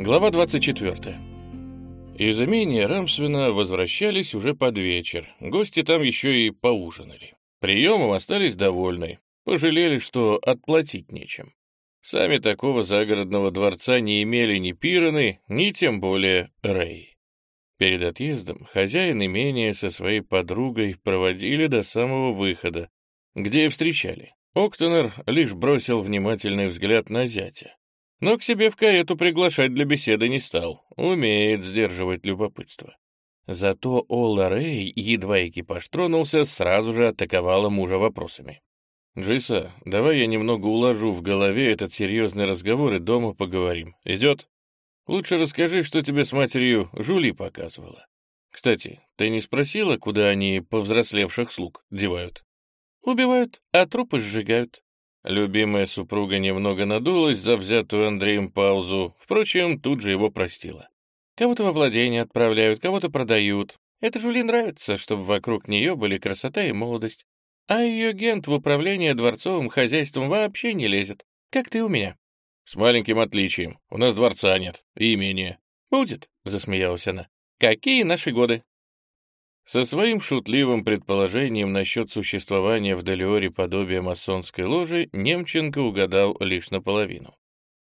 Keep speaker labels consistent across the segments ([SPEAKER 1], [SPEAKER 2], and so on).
[SPEAKER 1] Глава 24. Из имения Рамсвина возвращались уже под вечер. Гости там еще и поужинали. Приемом остались довольны. Пожалели, что отплатить нечем. Сами такого загородного дворца не имели ни Пираны, ни тем более Рэй. Перед отъездом хозяин имения со своей подругой проводили до самого выхода, где и встречали. Октонер лишь бросил внимательный взгляд на зятя но к себе в карету приглашать для беседы не стал, умеет сдерживать любопытство. Зато Ола Рэй, едва экипаж тронулся, сразу же атаковала мужа вопросами. «Джиса, давай я немного уложу в голове этот серьезный разговор и дома поговорим. Идет? Лучше расскажи, что тебе с матерью Жули показывала. Кстати, ты не спросила, куда они повзрослевших слуг девают?» «Убивают, а трупы сжигают», Любимая супруга немного надулась за взятую Андреем паузу, впрочем, тут же его простила. Кого-то во владение отправляют, кого-то продают. Это Жули нравится, чтобы вокруг нее были красота и молодость. А ее гент в управление дворцовым хозяйством вообще не лезет, как ты у меня. С маленьким отличием. У нас дворца нет и имения. Будет, засмеялась она. Какие наши годы? Со своим шутливым предположением насчет существования в Делиоре подобия масонской ложи Немченко угадал лишь наполовину.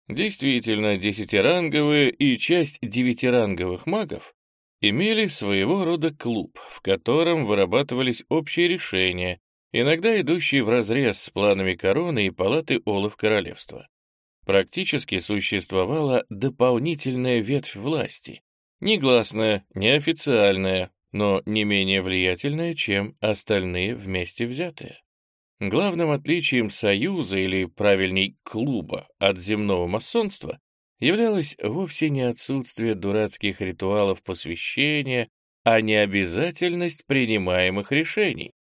[SPEAKER 1] Действительно, десятиранговые и часть девятиранговых магов имели своего рода клуб, в котором вырабатывались общие решения, иногда идущие вразрез с планами короны и палаты Олов Королевства. Практически существовала дополнительная ветвь власти, негласная, неофициальная, но не менее влиятельная, чем остальные вместе взятые. Главным отличием союза, или, правильней, клуба от земного масонства являлось вовсе не отсутствие дурацких ритуалов посвящения, а не обязательность принимаемых решений.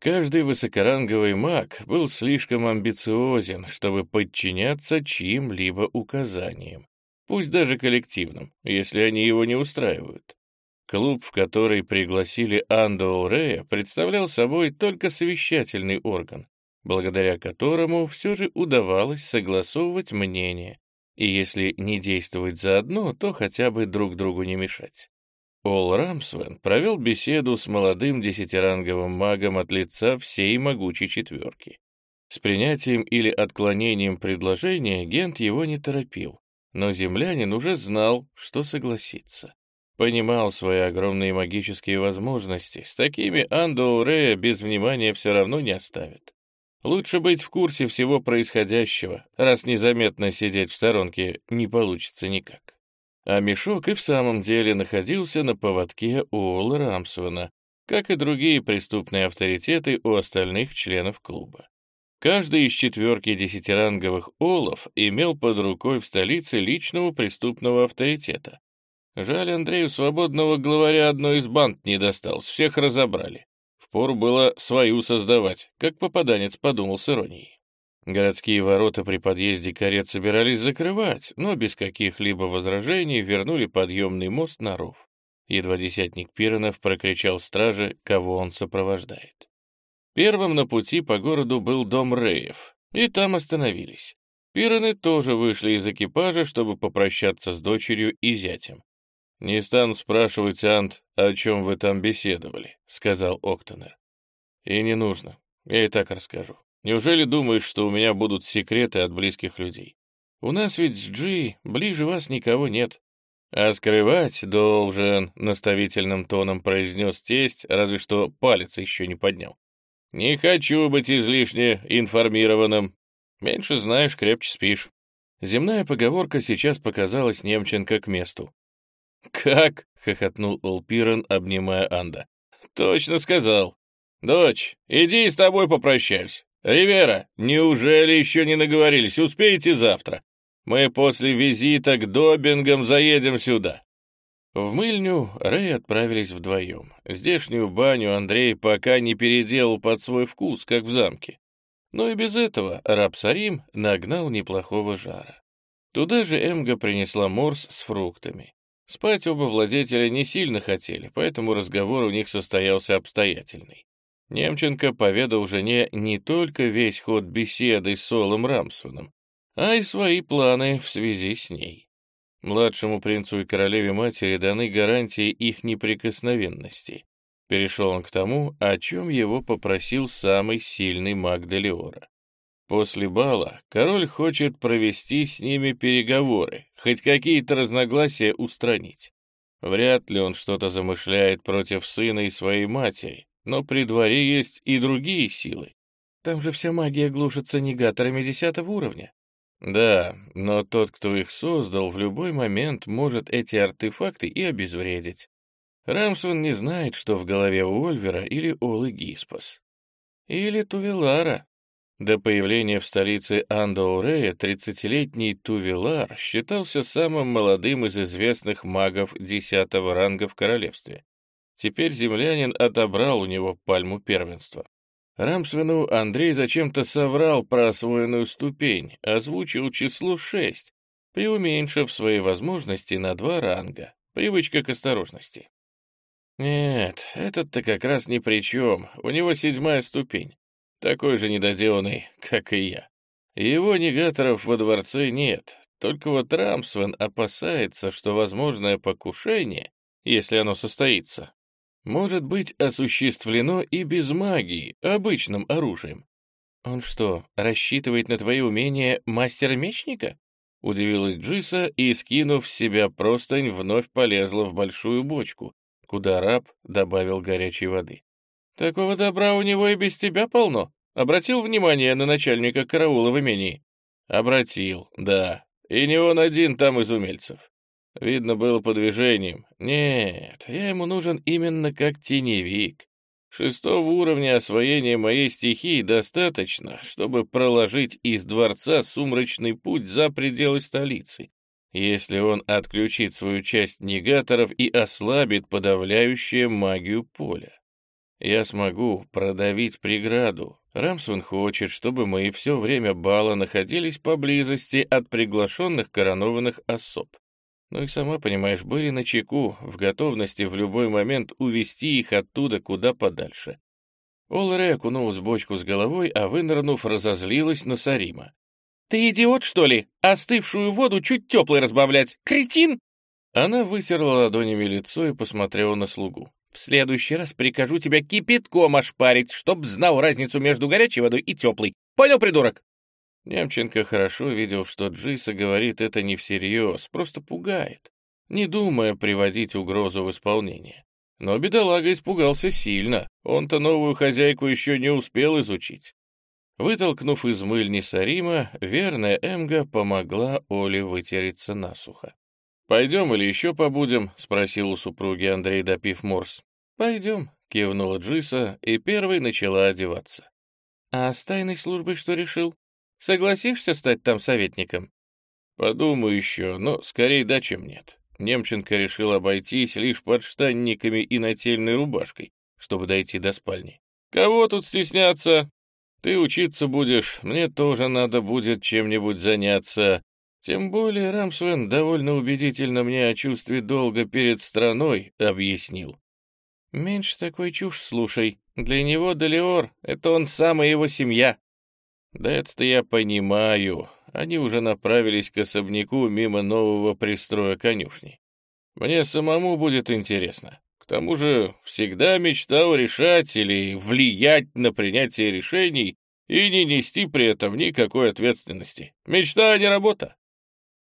[SPEAKER 1] Каждый высокоранговый маг был слишком амбициозен, чтобы подчиняться чьим-либо указаниям, пусть даже коллективным, если они его не устраивают. Клуб, в который пригласили Андо Рея, представлял собой только совещательный орган, благодаря которому все же удавалось согласовывать мнения, и если не действовать заодно, то хотя бы друг другу не мешать. Ол Рамсвен провел беседу с молодым десятиранговым магом от лица всей могучей четверки. С принятием или отклонением предложения Гент его не торопил, но землянин уже знал, что согласится. Понимал свои огромные магические возможности. С такими Андо без внимания все равно не оставит. Лучше быть в курсе всего происходящего, раз незаметно сидеть в сторонке не получится никак. А мешок и в самом деле находился на поводке у Ола Рамсона, как и другие преступные авторитеты у остальных членов клуба. Каждый из четверки десятиранговых олов имел под рукой в столице личного преступного авторитета, Жаль, Андрею свободного главаря одной из банд не досталось, всех разобрали. Впору было свою создавать, как попаданец подумал с иронией. Городские ворота при подъезде карет собирались закрывать, но без каких-либо возражений вернули подъемный мост на ров. Едва десятник Пиронов прокричал страже, кого он сопровождает. Первым на пути по городу был дом Реев, и там остановились. Пироны тоже вышли из экипажа, чтобы попрощаться с дочерью и зятем. «Не стану спрашивать, Ант, о чем вы там беседовали», — сказал Октонер. «И не нужно. Я и так расскажу. Неужели думаешь, что у меня будут секреты от близких людей? У нас ведь с Джи ближе вас никого нет. А скрывать должен, — наставительным тоном произнес тесть, разве что палец еще не поднял. Не хочу быть излишне информированным. Меньше знаешь, крепче спишь. Земная поговорка сейчас показалась Немченко к месту. «Как?» — хохотнул Олпирон, обнимая Анда. «Точно сказал. Дочь, иди с тобой попрощаюсь. Ривера, неужели еще не наговорились? Успеете завтра? Мы после визита к Добингам заедем сюда». В мыльню Рэй отправились вдвоем. Здешнюю баню Андрей пока не переделал под свой вкус, как в замке. Но и без этого Рапсарим нагнал неплохого жара. Туда же Эмга принесла морс с фруктами. Спать оба владетеля не сильно хотели, поэтому разговор у них состоялся обстоятельный. Немченко поведал жене не только весь ход беседы с Солом Рамсоном, а и свои планы в связи с ней. Младшему принцу и королеве-матери даны гарантии их неприкосновенности. Перешел он к тому, о чем его попросил самый сильный маг Делиора. После бала король хочет провести с ними переговоры, хоть какие-то разногласия устранить. Вряд ли он что-то замышляет против сына и своей матери, но при дворе есть и другие силы. Там же вся магия глушится негаторами десятого уровня. Да, но тот, кто их создал, в любой момент может эти артефакты и обезвредить. Рамсон не знает, что в голове у Ольвера или Олы Гиспас. Или Тувелара. До появления в столице Андоурея 30-летний Тувелар считался самым молодым из известных магов десятого ранга в королевстве. Теперь землянин отобрал у него пальму первенства. Рамсвену Андрей зачем-то соврал про освоенную ступень, озвучил число 6, преуменьшив свои возможности на два ранга. Привычка к осторожности. Нет, этот-то как раз ни при чем. У него седьмая ступень. Такой же недоделанный, как и я. Его негаторов во дворце нет. Только вот Рамсвен опасается, что возможное покушение, если оно состоится, может быть осуществлено и без магии, обычным оружием. Он что, рассчитывает на твои умения мастера-мечника? Удивилась Джиса и, скинув с себя простынь, вновь полезла в большую бочку, куда раб добавил горячей воды. «Такого добра у него и без тебя полно. Обратил внимание на начальника караула в имении?» «Обратил, да. И не он один там из умельцев. Видно было по движениям. Нет, я ему нужен именно как теневик. Шестого уровня освоения моей стихии достаточно, чтобы проложить из дворца сумрачный путь за пределы столицы если он отключит свою часть негаторов и ослабит подавляющую магию поля. Я смогу продавить преграду. Рамсвен хочет, чтобы мы все время бала находились поблизости от приглашенных коронованных особ. Ну и сама понимаешь, были на чеку, в готовности в любой момент увести их оттуда куда подальше. Олре окунулась бочку с головой, а вынырнув, разозлилась на Сарима. «Ты идиот, что ли? Остывшую воду чуть теплой разбавлять! Кретин!» Она вытерла ладонями лицо и посмотрела на слугу. «В следующий раз прикажу тебя кипятком ошпарить, чтоб знал разницу между горячей водой и теплой. Понял, придурок?» Немченко хорошо видел, что Джиса говорит это не всерьез, просто пугает, не думая приводить угрозу в исполнение. Но бедолага испугался сильно, он-то новую хозяйку еще не успел изучить. Вытолкнув из мыльни Сарима, верная Эмга помогла Оле вытереться насухо. «Пойдем или еще побудем?» — спросил у супруги Андрей, допив морс. «Пойдем», — кивнула Джиса, и первой начала одеваться. «А с тайной службой что решил? Согласишься стать там советником?» «Подумаю еще, но скорее да, чем нет». Немченко решил обойтись лишь подштанниками и нательной рубашкой, чтобы дойти до спальни. «Кого тут стесняться? Ты учиться будешь, мне тоже надо будет чем-нибудь заняться. Тем более Рамсвен довольно убедительно мне о чувстве долга перед страной объяснил. Меньше такой чушь слушай. Для него Далиор — это он сам и его семья. Да это-то я понимаю. Они уже направились к особняку мимо нового пристроя конюшни. Мне самому будет интересно. К тому же всегда мечтал решать или влиять на принятие решений и не нести при этом никакой ответственности. Мечта, а не работа.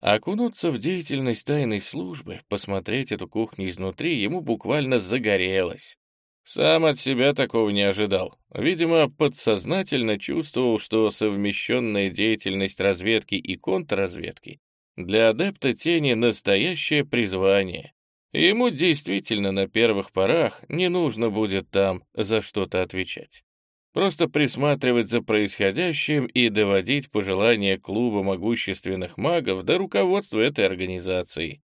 [SPEAKER 1] Окунуться в деятельность тайной службы, посмотреть эту кухню изнутри, ему буквально загорелось. Сам от себя такого не ожидал. Видимо, подсознательно чувствовал, что совмещенная деятельность разведки и контрразведки для адепта тени настоящее призвание. Ему действительно на первых порах не нужно будет там за что-то отвечать. Просто присматривать за происходящим и доводить пожелания клуба могущественных магов до руководства этой организации.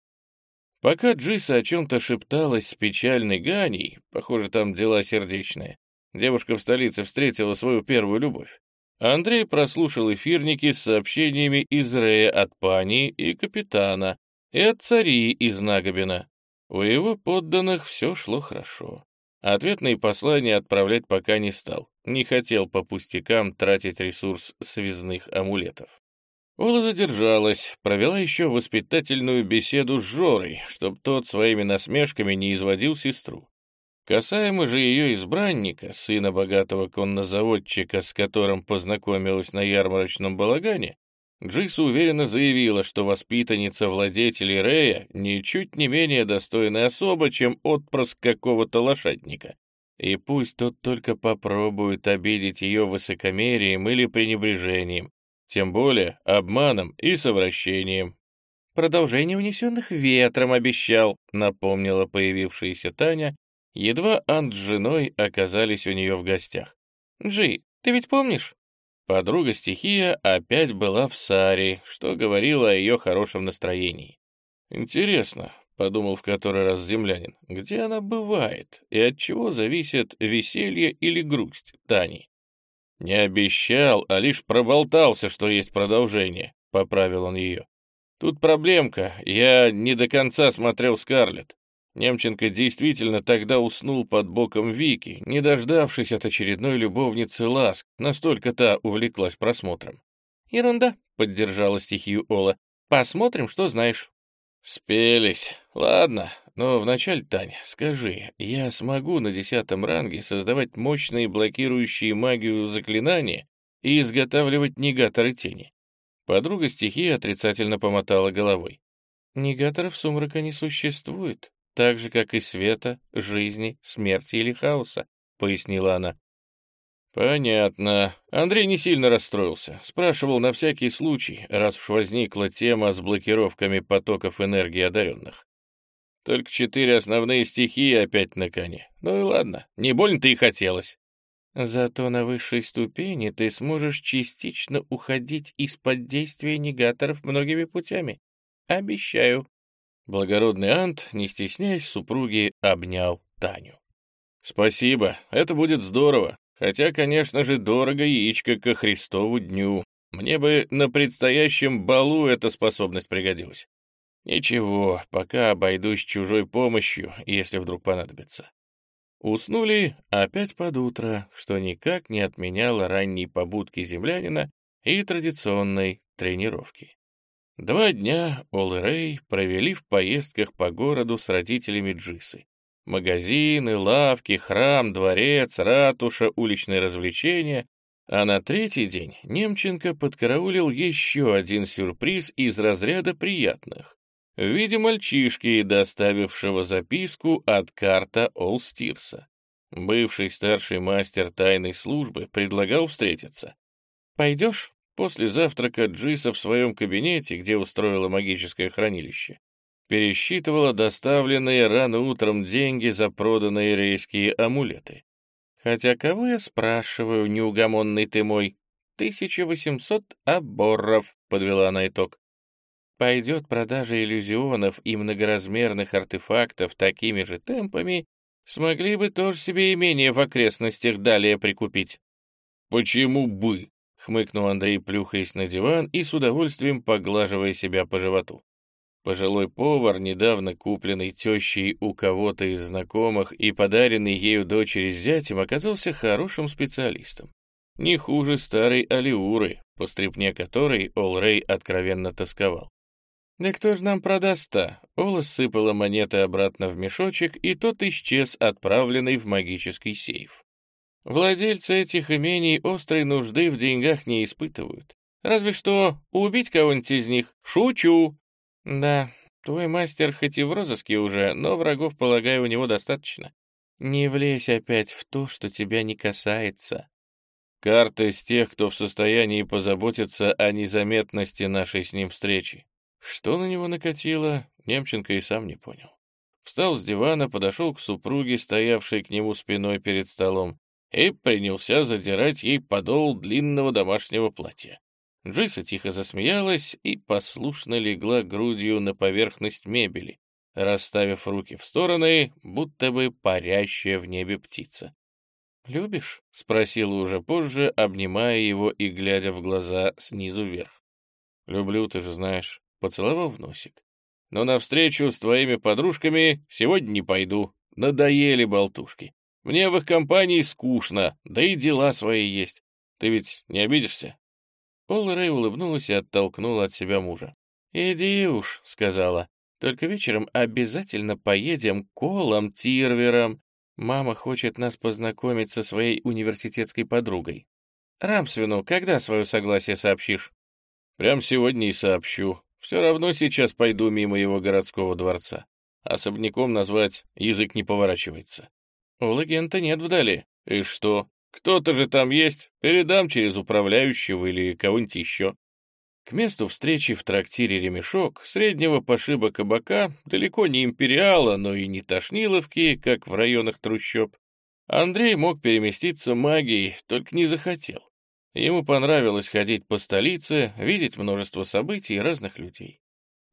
[SPEAKER 1] Пока Джиса о чем-то шепталась с печальной Ганей, похоже, там дела сердечные, девушка в столице встретила свою первую любовь. Андрей прослушал эфирники с сообщениями из Рея от Пани и Капитана и от Цари из Нагобина. У его подданных все шло хорошо. Ответные послания отправлять пока не стал, не хотел по пустякам тратить ресурс связных амулетов. Ола задержалась, провела еще воспитательную беседу с Жорой, чтоб тот своими насмешками не изводил сестру. Касаемо же ее избранника, сына богатого коннозаводчика, с которым познакомилась на ярмарочном балагане, Джиса уверенно заявила, что воспитанница владетелей Рея ничуть не менее достойная особа, чем отпрыск какого-то лошадника. И пусть тот только попробует обидеть ее высокомерием или пренебрежением, тем более обманом и совращением. «Продолжение унесенных ветром обещал», — напомнила появившаяся Таня, едва Ант с женой оказались у нее в гостях. «Джи, ты ведь помнишь?» Подруга стихия опять была в Саре, что говорило о ее хорошем настроении. «Интересно», — подумал в который раз землянин, — «где она бывает и от чего зависит веселье или грусть Тани?» «Не обещал, а лишь проболтался, что есть продолжение», — поправил он ее. «Тут проблемка, я не до конца смотрел Скарлетт. Немченко действительно тогда уснул под боком Вики, не дождавшись от очередной любовницы ласк, настолько та увлеклась просмотром. «Ерунда», — поддержала стихию Ола. «Посмотрим, что знаешь». «Спелись. Ладно, но вначале, Таня, скажи, я смогу на десятом ранге создавать мощные блокирующие магию заклинания и изготавливать негаторы тени?» Подруга стихии отрицательно помотала головой. «Негаторов сумрака не существует, так же, как и света, жизни, смерти или хаоса», — пояснила она. «Понятно. Андрей не сильно расстроился. Спрашивал на всякий случай, раз уж возникла тема с блокировками потоков энергии одаренных. Только четыре основные стихии опять на коне. Ну и ладно, не больно-то и хотелось. Зато на высшей ступени ты сможешь частично уходить из-под действия негаторов многими путями. Обещаю. Благородный Ант, не стесняясь супруги, обнял Таню. «Спасибо, это будет здорово. Хотя, конечно же, дорого яичко ко Христову дню. Мне бы на предстоящем балу эта способность пригодилась. Ничего, пока обойдусь чужой помощью, если вдруг понадобится. Уснули опять под утро, что никак не отменяло ранней побудки землянина и традиционной тренировки. Два дня Ол и Рэй провели в поездках по городу с родителями Джисы. Магазины, лавки, храм, дворец, ратуша, уличные развлечения. А на третий день Немченко подкараулил еще один сюрприз из разряда приятных в виде мальчишки, доставившего записку от карта Олстирса. Бывший старший мастер тайной службы предлагал встретиться. «Пойдешь?» После завтрака Джиса в своем кабинете, где устроила магическое хранилище, пересчитывала доставленные рано утром деньги за проданные рейские амулеты. «Хотя кого я спрашиваю, неугомонный ты мой? 1800 оборов», — подвела она итог. Пойдет продажа иллюзионов и многоразмерных артефактов такими же темпами, смогли бы тоже себе имение в окрестностях далее прикупить. «Почему бы?» — хмыкнул Андрей, плюхаясь на диван и с удовольствием поглаживая себя по животу. Пожилой повар, недавно купленный тещей у кого-то из знакомых и подаренный ею дочери с зятем, оказался хорошим специалистом. Не хуже старой Алиуры, по стрипне которой Олрей откровенно тосковал. «Да кто же нам продаст-то?» Ола сыпала монеты обратно в мешочек, и тот исчез, отправленный в магический сейф. Владельцы этих имений острой нужды в деньгах не испытывают. Разве что убить кого-нибудь из них. Шучу! Да, твой мастер хоть и в розыске уже, но врагов, полагаю, у него достаточно. Не влезь опять в то, что тебя не касается. Карта из тех, кто в состоянии позаботиться о незаметности нашей с ним встречи. Что на него накатило, Немченко и сам не понял. Встал с дивана, подошел к супруге, стоявшей к нему спиной перед столом, и принялся задирать ей подол длинного домашнего платья. Джиса тихо засмеялась и послушно легла грудью на поверхность мебели, расставив руки в стороны, будто бы парящая в небе птица. «Любишь?» — спросила уже позже, обнимая его и глядя в глаза снизу вверх. «Люблю, ты же знаешь» поцеловал в носик. «Но на встречу с твоими подружками сегодня не пойду. Надоели болтушки. Мне в их компании скучно, да и дела свои есть. Ты ведь не обидишься?» Ола Рэй улыбнулась и оттолкнула от себя мужа. «Иди уж», — сказала. «Только вечером обязательно поедем колом Тирвером. Мама хочет нас познакомить со своей университетской подругой. Рамсвину, когда свое согласие сообщишь?» «Прям сегодня и сообщу. Все равно сейчас пойду мимо его городского дворца. Особняком назвать язык не поворачивается». «У Лагента нет вдали. И что? Кто-то же там есть. Передам через управляющего или кого-нибудь еще». К месту встречи в трактире «Ремешок» среднего пошиба кабака, далеко не империала, но и не тошниловки, как в районах трущоб, Андрей мог переместиться магией, только не захотел. Ему понравилось ходить по столице, видеть множество событий и разных людей.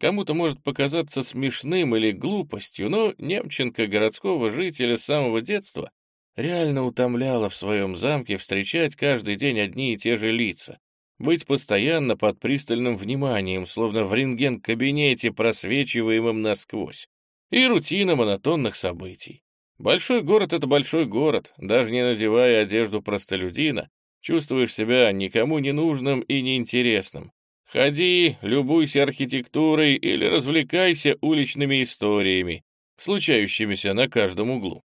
[SPEAKER 1] Кому-то может показаться смешным или глупостью, но Немченко, городского жителя с самого детства, реально утомляло в своем замке встречать каждый день одни и те же лица, быть постоянно под пристальным вниманием, словно в рентген-кабинете, просвечиваемым насквозь, и рутина монотонных событий. Большой город — это большой город, даже не надевая одежду простолюдина, чувствуешь себя никому не нужным и неинтересным. Ходи, любуйся архитектурой или развлекайся уличными историями, случающимися на каждом углу.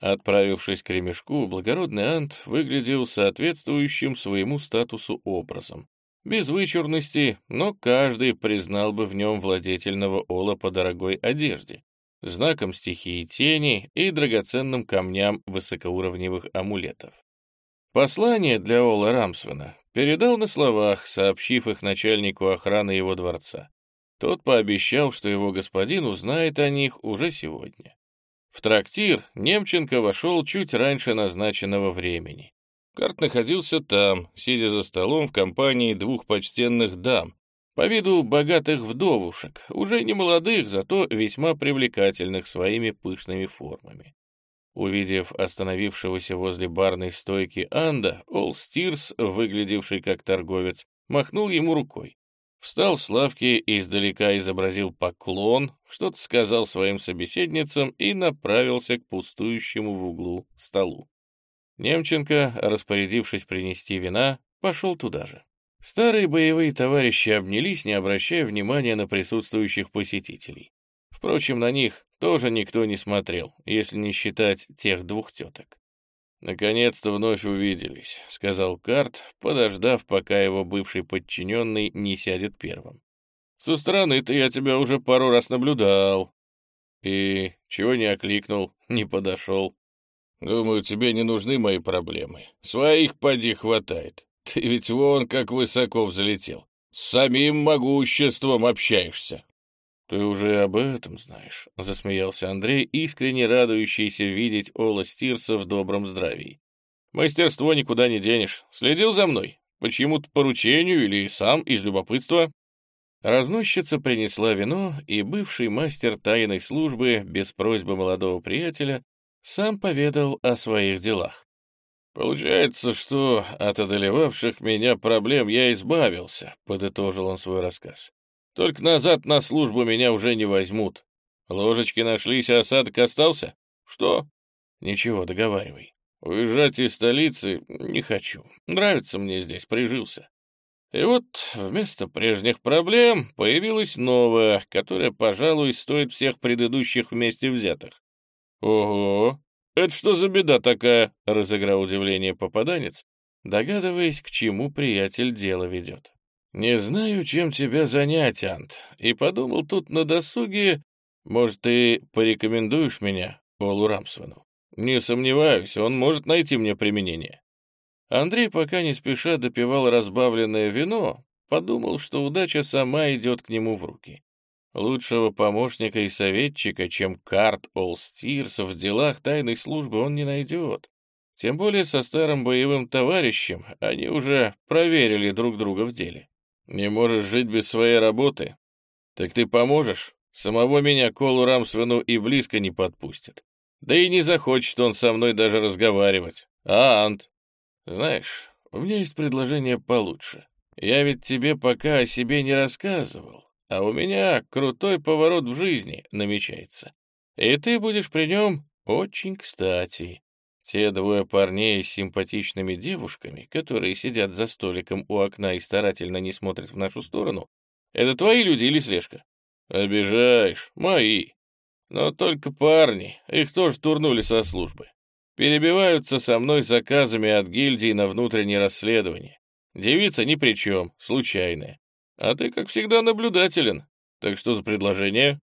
[SPEAKER 1] Отправившись к ремешку, благородный Ант выглядел соответствующим своему статусу образом. Без вычурности, но каждый признал бы в нем владетельного Ола по дорогой одежде, знаком стихии тени и драгоценным камням высокоуровневых амулетов. Послание для Ола Рамсвена передал на словах, сообщив их начальнику охраны его дворца. Тот пообещал, что его господин узнает о них уже сегодня. В трактир Немченко вошел чуть раньше назначенного времени. Карт находился там, сидя за столом в компании двух почтенных дам, по виду богатых вдовушек, уже не молодых, зато весьма привлекательных своими пышными формами. Увидев остановившегося возле барной стойки Анда, Ол Стирс, выглядевший как торговец, махнул ему рукой. Встал с лавки и издалека изобразил поклон, что-то сказал своим собеседницам и направился к пустующему в углу столу. Немченко, распорядившись принести вина, пошел туда же. Старые боевые товарищи обнялись, не обращая внимания на присутствующих посетителей. Впрочем, на них тоже никто не смотрел, если не считать тех двух теток. «Наконец-то вновь увиделись», — сказал Карт, подождав, пока его бывший подчиненный не сядет первым. «Со стороны-то я тебя уже пару раз наблюдал». «И чего не окликнул, не подошел?» «Думаю, тебе не нужны мои проблемы. Своих поди хватает. Ты ведь вон как высоко взлетел. С самим могуществом общаешься». «Ты уже об этом знаешь», — засмеялся Андрей, искренне радующийся видеть Ола Стирса в добром здравии. «Мастерство никуда не денешь. Следил за мной? По чьему-то поручению или сам из любопытства?» Разносчица принесла вино, и бывший мастер тайной службы, без просьбы молодого приятеля, сам поведал о своих делах. «Получается, что от одолевавших меня проблем я избавился», — подытожил он свой рассказ. Только назад на службу меня уже не возьмут. Ложечки нашлись, а осадок остался? Что? Ничего, договаривай. Уезжать из столицы не хочу. Нравится мне здесь, прижился. И вот вместо прежних проблем появилась новая, которая, пожалуй, стоит всех предыдущих вместе взятых. «Ого! Это что за беда такая?» — разыграл удивление попаданец, догадываясь, к чему приятель дело ведет. «Не знаю, чем тебя занять, Ант, и подумал тут на досуге, может, ты порекомендуешь меня Олу Рамсвену? Не сомневаюсь, он может найти мне применение». Андрей пока не спеша допивал разбавленное вино, подумал, что удача сама идет к нему в руки. Лучшего помощника и советчика, чем Карт Олстирс в делах тайной службы он не найдет. Тем более со старым боевым товарищем они уже проверили друг друга в деле. Не можешь жить без своей работы? Так ты поможешь? Самого меня Колу Рамсвену и близко не подпустят. Да и не захочет он со мной даже разговаривать. А, Ант? Знаешь, у меня есть предложение получше. Я ведь тебе пока о себе не рассказывал, а у меня крутой поворот в жизни намечается. И ты будешь при нем очень кстати. Те двое парней с симпатичными девушками, которые сидят за столиком у окна и старательно не смотрят в нашу сторону, это твои люди или слежка? Обижаешь, мои. Но только парни, их тоже турнули со службы. Перебиваются со мной заказами от гильдии на внутреннее расследование. Девица ни при чем, случайная. А ты, как всегда, наблюдателен. Так что за предложение?